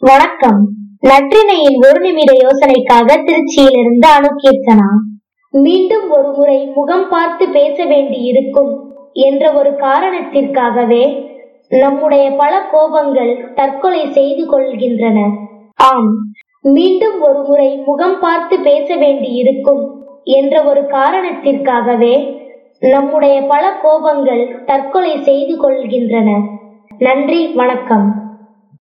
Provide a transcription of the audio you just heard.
வணக்கம். நற்றினையின் ஒரு நிமிட யோசனைக்காக திருச்சியிலிருந்து அணுகீர்த்தனா மீண்டும் ஒரு முறை முகம் பார்த்து பேச வேண்டி இருக்கும் என்ற ஒரு காரணத்திற்காகவே நம்முடைய பல கோபங்கள் தற்கொலை செய்து கொள்கின்றன. ஆம் மீண்டும் ஒரு முறை முகம் பார்த்து பேச வேண்டி இருக்கும் என்ற ஒரு காரணத்திற்காகவே நம்முடைய பல கோபங்கள் தற்கொலை செய்து கொள்கின்றன. நன்றி வணக்கம்.